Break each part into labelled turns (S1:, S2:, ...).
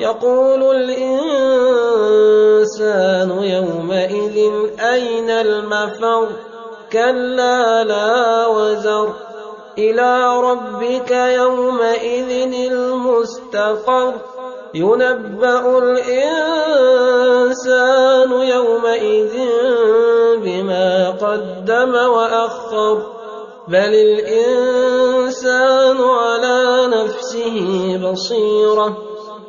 S1: يقول الإنسان يومئذ أين المفر؟ كلا لا وزر. إلى ربك يومئذ المستقر. ينبأ الإنسان يومئذ بما قدم وأخر. بل الإنسان على نفسه بصيرة.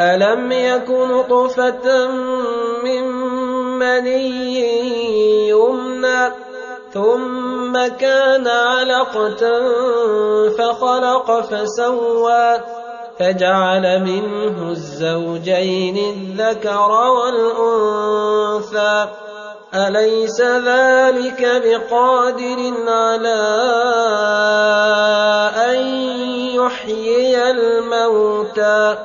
S1: ألم يكن طفة من مني يمنى ثم كان علقة فخلق فسوى فجعل منه الزوجين الذكر والأنثى أليس ذلك بقادر على أن يحيي الموتى